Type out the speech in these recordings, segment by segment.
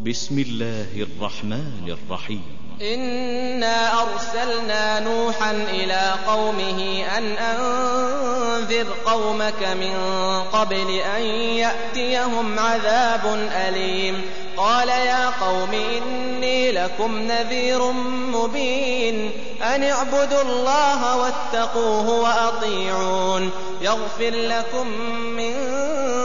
بسم الله الرحمن الرحيم. إنا أرسلنا نوحا إلى قومه أن أنذر قومك من قبل أن يأتيهم عذاب أليم. قال يا قوم إني لكم نذير مبين. أن اعبدوا الله واتقوه وأطيعون. يغفر لكم من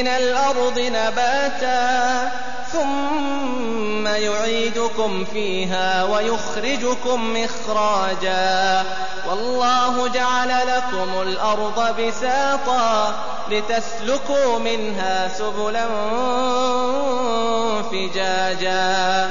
من الأرض نباتا ثم يعيدكم فيها ويخرجكم إخراجا. والله جعل لكم الأرض بساطا لتسلكوا منها سبلا فجاجا.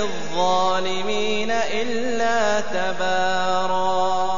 الظالمين إلا تبارا